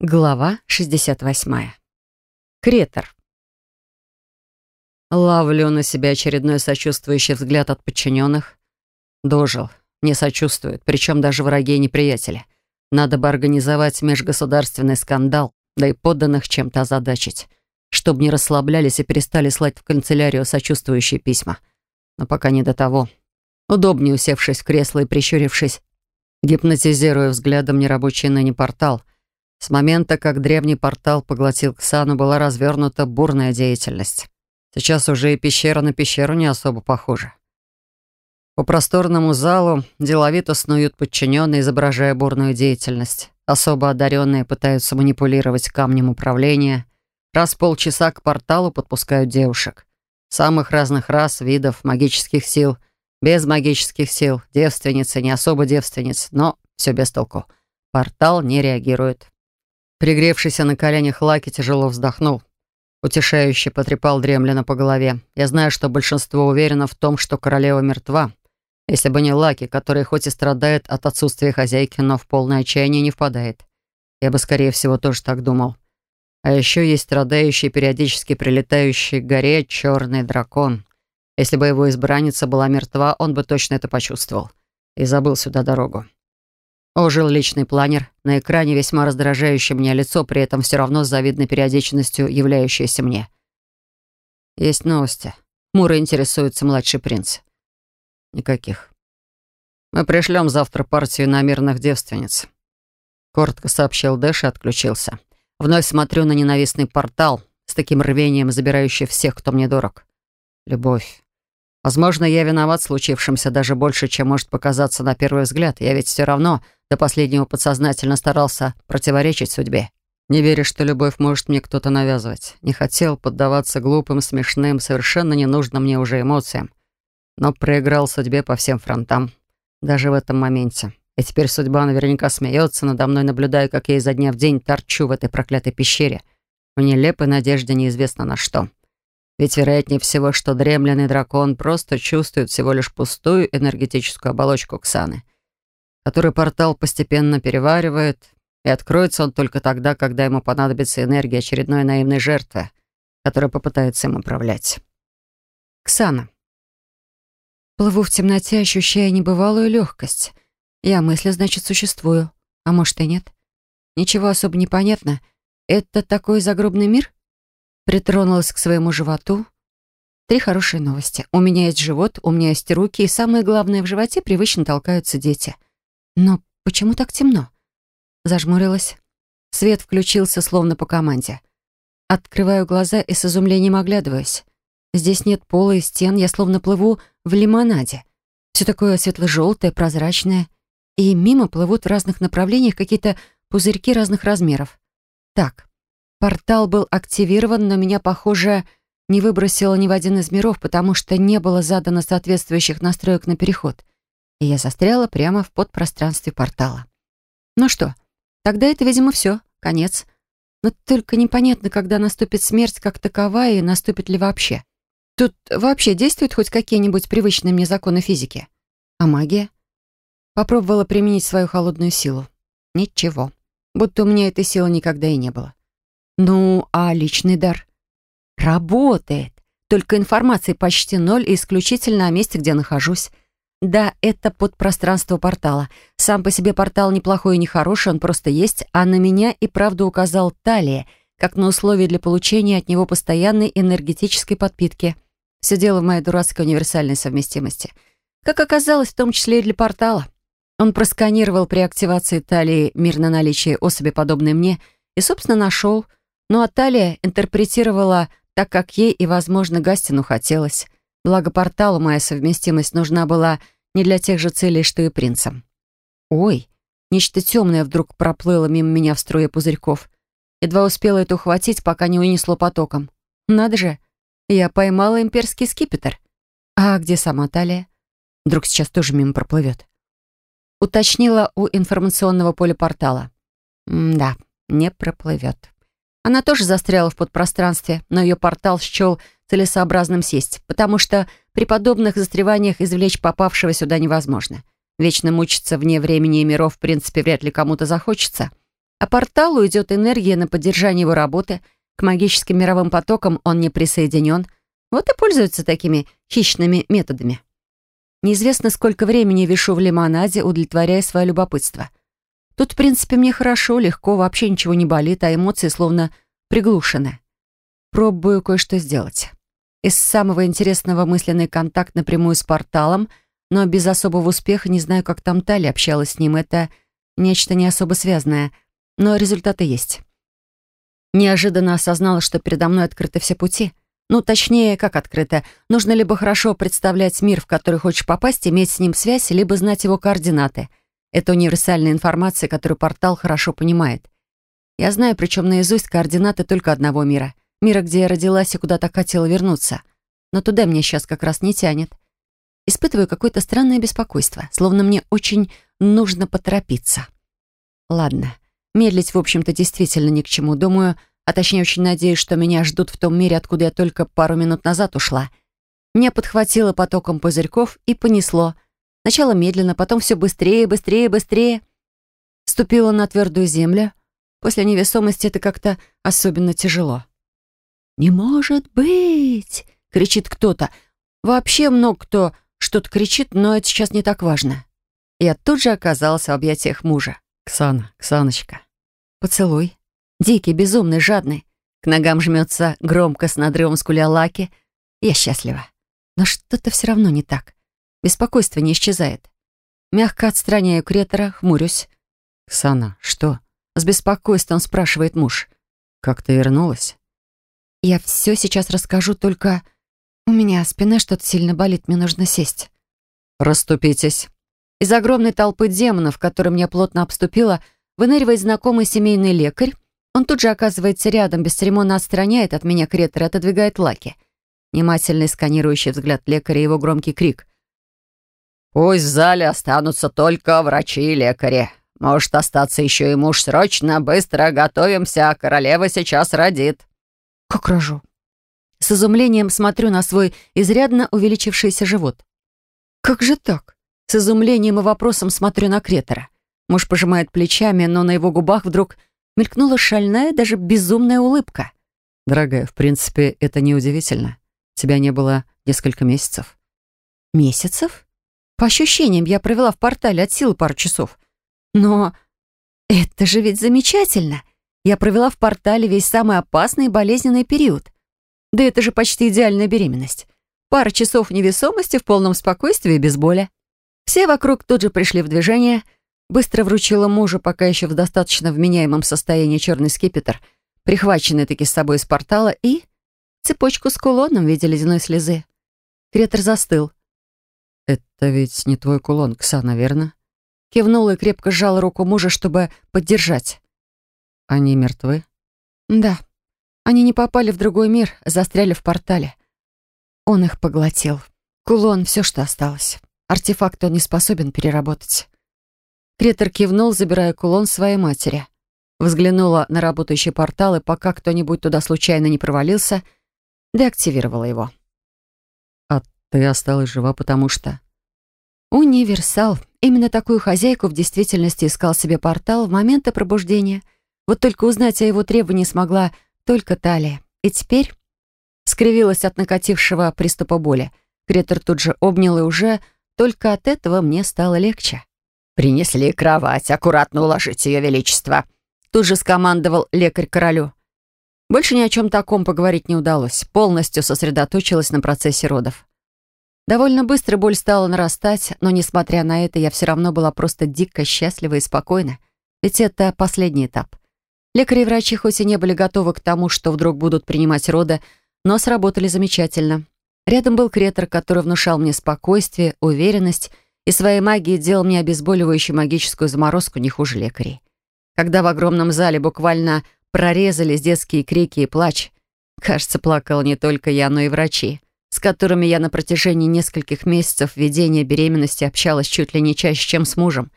Глава 68. Кретор. Ловлю на себя очередной сочувствующий взгляд от подчиненных. Дожил, не сочувствует, причем даже враги и неприятели. Надо бы организовать межгосударственный скандал, да и подданных чем-то озадачить, чтобы не расслаблялись и перестали слать в канцелярию сочувствующие письма. Но пока не до того. Удобнее усевшись в кресло и прищурившись, гипнотизируя взглядом нерабочий ныне портал — с момента, как древний портал поглотил Ксану, была развернута бурная деятельность. Сейчас уже и пещера на пещеру не особо похожа. По просторному залу деловито снуют подчиненные, изображая бурную деятельность. Особо одаренные пытаются манипулировать камнем управления. Раз в полчаса к порталу подпускают девушек. Самых разных рас, видов, магических сил, без магических сил, девственницы, не особо девственниц, но все без толку. Портал не реагирует. Пригревшийся на коленях Лаки тяжело вздохнул. Утешающе потрепал Дремлина по голове. Я знаю, что большинство уверено в том, что королева мертва. Если бы не Лаки, который хоть и страдает от отсутствия хозяйки, но в полное отчаяние не впадает. Я бы, скорее всего, тоже так думал. А еще есть страдающий, периодически прилетающий к горе черный дракон. Если бы его избранница была мертва, он бы точно это почувствовал. И забыл сюда дорогу. Ожил личный планер, на экране весьма раздражающее мне лицо, при этом все равно с завидной периодичностью являющееся мне. Есть новости. Мура интересуется младший принц. Никаких. Мы пришлем завтра партию на мирных девственниц. Коротко сообщил Дэш и отключился. Вновь смотрю на ненавистный портал, с таким рвением забирающий всех, кто мне дорог. Любовь. Возможно, я виноват в случившемся даже больше, чем может показаться на первый взгляд. Я ведь все равно до последнего подсознательно старался противоречить судьбе. Не веря, что любовь может мне кто-то навязывать. Не хотел поддаваться глупым, смешным, совершенно ненужным мне уже эмоциям. Но проиграл судьбе по всем фронтам. Даже в этом моменте. И теперь судьба наверняка смеется надо мной, наблюдая, как я изо дня в день торчу в этой проклятой пещере. В нелепой надежде неизвестно на что. Ведь вероятнее всего, что дремленный дракон просто чувствует всего лишь пустую энергетическую оболочку Ксаны, которую портал постепенно переваривает, и откроется он только тогда, когда ему понадобится энергия очередной наивной жертвы, которая попытается им управлять. Ксана. Плыву в темноте, ощущая небывалую легкость. Я мысли, значит, существую. А может и нет. Ничего особо не понятно. Это такой загробный мир? Притронулась к своему животу. Три хорошие новости. У меня есть живот, у меня есть руки, и самое главное, в животе привычно толкаются дети. Но почему так темно? Зажмурилась. Свет включился словно по команде. Открываю глаза и с изумлением оглядываюсь. Здесь нет пола и стен, я словно плыву в лимонаде. Все такое светло-желтое, прозрачное. И мимо плывут в разных направлениях какие-то пузырьки разных размеров. Так, Портал был активирован, но меня, похоже, не выбросило ни в один из миров, потому что не было задано соответствующих настроек на переход. И я застряла прямо в подпространстве портала. Ну что, тогда это, видимо, все, конец. Но только непонятно, когда наступит смерть как таковая и наступит ли вообще. Тут вообще действуют хоть какие-нибудь привычные мне законы физики? А магия? Попробовала применить свою холодную силу. Ничего. Будто у меня этой силы никогда и не было. Ну, а личный дар? Работает. Только информации почти ноль и исключительно о месте, где нахожусь. Да, это подпространство портала. Сам по себе портал неплохой и нехороший, он просто есть, а на меня и правду указал Талия, как на условие для получения от него постоянной энергетической подпитки. Все дело в моей дурацкой универсальной совместимости. Как оказалось, в том числе и для портала. Он просканировал при активации Талии мир на наличие особи, подобной мне, и, собственно, нашел — но Аталия интерпретировала так, как ей и, возможно, Гастину хотелось. Благо порталу моя совместимость нужна была не для тех же целей, что и принцам. Ой, нечто темное вдруг проплыло мимо меня в струе пузырьков. Едва успела это ухватить, пока не унесло потоком. Надо же, я поймала имперский скипетр. А где сама Талия? Вдруг сейчас тоже мимо проплывет. Уточнила у информационного поля портала. М да, не проплывет. Она тоже застряла в подпространстве, но ее портал счел целесообразным сесть, потому что при подобных застреваниях извлечь попавшего сюда невозможно. Вечно мучиться вне времени и миров в принципе вряд ли кому-то захочется. А порталу идет энергия на поддержание его работы. К магическим мировым потокам он не присоединен. Вот и пользуется такими хищными методами. Неизвестно, сколько времени вишу в лимонаде, удовлетворяя свое любопытство. Тут, в принципе, мне хорошо, легко, вообще ничего не болит, а эмоции словно приглушены. Пробую кое-что сделать. Из самого интересного мысленный контакт напрямую с порталом, но без особого успеха, не знаю, как там Тали общалась с ним. Это нечто не особо связанное, но результаты есть. Неожиданно осознала, что передо мной открыты все пути — ну, точнее, как открыто. Нужно либо хорошо представлять мир, в который хочешь попасть, иметь с ним связь, либо знать его координаты. Это универсальная информация, которую портал хорошо понимает. Я знаю, причем наизусть, координаты только одного мира. Мира, где я родилась и куда так хотела вернуться. Но туда мне сейчас как раз не тянет. Испытываю какое-то странное беспокойство, словно мне очень нужно поторопиться. Ладно, медлить, в общем-то, действительно ни к чему. Думаю, а точнее очень надеюсь, что меня ждут в том мире, откуда я только пару минут назад ушла. Меня подхватило потоком пузырьков и понесло. Сначала медленно, потом все быстрее, быстрее, быстрее. Ступила на твердую землю. После невесомости это как-то особенно тяжело. «Не может быть!» — кричит кто-то. Вообще много кто что-то кричит, но это сейчас не так важно. Я тут же оказался в объятиях мужа. «Ксана, Ксаночка». Поцелуй. Дикий, безумный, жадный. К ногам жмется громко с надрывом скуля Лаки. Я счастлива. Но что-то все равно не так. Беспокойство не исчезает. Мягко отстраняю кретора, хмурюсь. «Ксана, что?» С беспокойством спрашивает муж. «Как ты вернулась?» «Я все сейчас расскажу, только у меня спина что-то сильно болит, мне нужно сесть». «Раступитесь». Из огромной толпы демонов, которая меня плотно обступила, выныривает знакомый семейный лекарь он тут же оказывается рядом, бесцеремонно отстраняет от меня кретор и отодвигает лаки. Внимательный сканирующий взгляд лекаря и его громкий крик. «Пусть в зале останутся только врачи и лекари. Может остаться еще и муж. Срочно, быстро готовимся, королева сейчас родит». «Как рожу?» С изумлением смотрю на свой изрядно увеличившийся живот. «Как же так?» С изумлением и вопросом смотрю на кретора. Муж пожимает плечами, но на его губах вдруг мелькнула шальная, даже безумная улыбка. «Дорогая, в принципе, это неудивительно. Тебя не было несколько месяцев». «Месяцев? По ощущениям, я провела в портале от силы пару часов. Но это же ведь замечательно. Я провела в портале весь самый опасный и болезненный период. Да это же почти идеальная беременность. Пара часов невесомости в полном спокойствии и без боли. Все вокруг тут же пришли в движение — Быстро вручила мужу, пока еще в достаточно вменяемом состоянии черный скипетр, прихваченный таки с собой из портала, и цепочку с кулоном в виде ледяной слезы. Кретор застыл. «Это ведь не твой кулон, Ксана, верно?» Кивнула и крепко сжала руку мужа, чтобы поддержать. «Они мертвы?» «Да. Они не попали в другой мир, застряли в портале. Он их поглотил. Кулон — все, что осталось. Артефакт он не способен переработать». Кретор кивнул, забирая кулон своей матери. Взглянула на работающий портал, и пока кто-нибудь туда случайно не провалился, деактивировала его. «А ты осталась жива, потому что...» «Универсал. Именно такую хозяйку в действительности искал себе портал в моменты пробуждения. Вот только узнать о его требовании смогла только Талия. И теперь...» Скривилась от накатившего приступа боли. Кретор тут же обнял, и уже только от этого мне стало легче. «Принесли кровать, аккуратно уложить ее величество», тут же скомандовал лекарь королю. Больше ни о чем таком поговорить не удалось. Полностью сосредоточилась на процессе родов. Довольно быстро боль стала нарастать, но, несмотря на это, я все равно была просто дико счастлива и спокойна. Ведь это последний этап. Лекари и врачи хоть и не были готовы к тому, что вдруг будут принимать роды, но сработали замечательно. Рядом был кретор, который внушал мне спокойствие, уверенность и своей магией делал мне обезболивающую магическую заморозку не хуже лекарей. Когда в огромном зале буквально прорезались детские крики и плач, кажется, плакала не только я, но и врачи, с которыми я на протяжении нескольких месяцев ведения беременности общалась чуть ли не чаще, чем с мужем.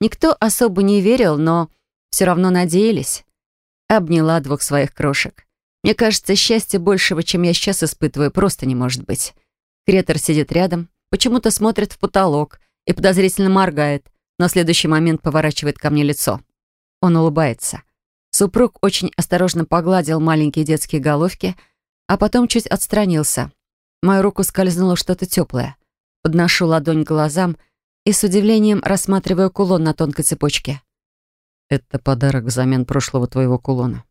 Никто особо не верил, но все равно надеялись. Обняла двух своих крошек. Мне кажется, счастья большего, чем я сейчас испытываю, просто не может быть. Кретор сидит рядом, почему-то смотрит в потолок и подозрительно моргает, но в следующий момент поворачивает ко мне лицо. он улыбается. Супруг очень осторожно погладил маленькие детские головки, а потом чуть отстранился. Мою руку скользнуло что-то теплое. Подношу ладонь к глазам и с удивлением рассматриваю кулон на тонкой цепочке. «Это подарок взамен прошлого твоего кулона».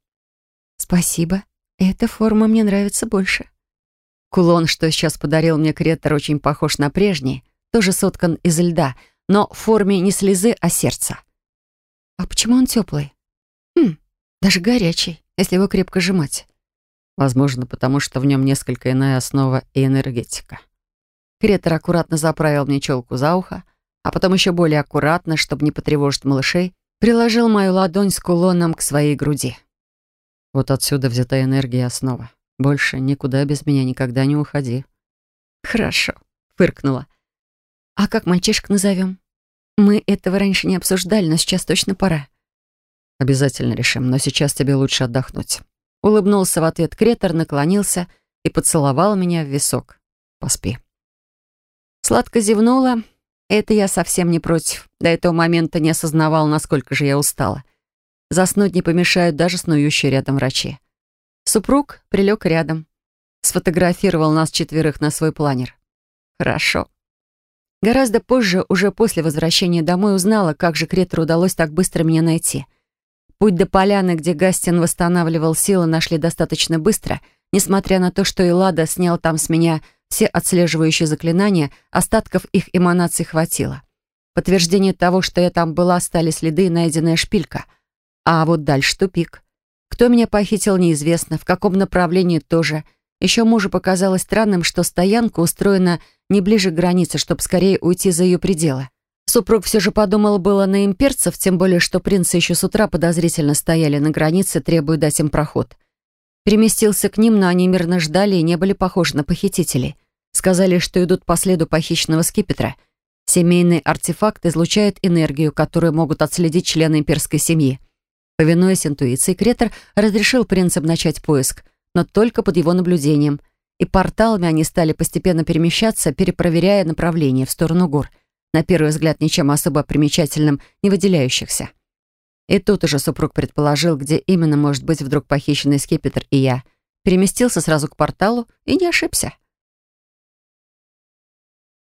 «Спасибо. Эта форма мне нравится больше». Кулон, что сейчас подарил мне Кретор, очень похож на прежний, тоже соткан из льда, но в форме не слезы, а сердца. «А почему он теплый?» «Хм, даже горячий, если его крепко сжимать». Возможно, потому что в нем несколько иная основа и энергетика. Кретор аккуратно заправил мне челку за ухо, а потом еще более аккуратно, чтобы не потревожить малышей, приложил мою ладонь с кулоном к своей груди. Вот отсюда взята энергия основа. Больше никуда без меня никогда не уходи. Хорошо, фыркнула. А как мальчишек назовем? Мы этого раньше не обсуждали, но сейчас точно пора. Обязательно решим, но сейчас тебе лучше отдохнуть. Улыбнулся в ответ Кретор, наклонился и поцеловал меня в висок. Поспи. Сладко зевнула. Это я совсем не против. До этого момента не осознавал, насколько же я устала. Заснуть не помешают даже снующие рядом врачи. Супруг прилег рядом. Сфотографировал нас четверых на свой планер. Хорошо. Гораздо позже, уже после возвращения домой, узнала, как же Кретору удалось так быстро меня найти. Путь до поляны, где Гастин восстанавливал силы, нашли достаточно быстро, несмотря на то, что Элада снял там с меня все отслеживающие заклинания, остатков их эманаций хватило. Подтверждение того, что я там была, стали следы и найденная шпилька — а вот дальше тупик. Кто меня похитил, неизвестно, в каком направлении тоже. Еще мужу показалось странным, что стоянка устроена не ближе к границе, чтобы скорее уйти за ее пределы. Супруг все же подумал было на имперцев, тем более, что принцы еще с утра подозрительно стояли на границе, требуя дать им проход. Переместился к ним, но они мирно ждали и не были похожи на похитителей. Сказали, что идут по следу похищенного скипетра. Семейный артефакт излучает энергию, которую могут отследить члены имперской семьи. Повинуясь интуиции, Кретор разрешил принцам начать поиск, но только под его наблюдением. И порталами они стали постепенно перемещаться, перепроверяя направление в сторону гор, на первый взгляд ничем особо примечательным, не выделяющихся. И тут уже супруг предположил, где именно может быть вдруг похищенный скипетр и я. Переместился сразу к порталу и не ошибся.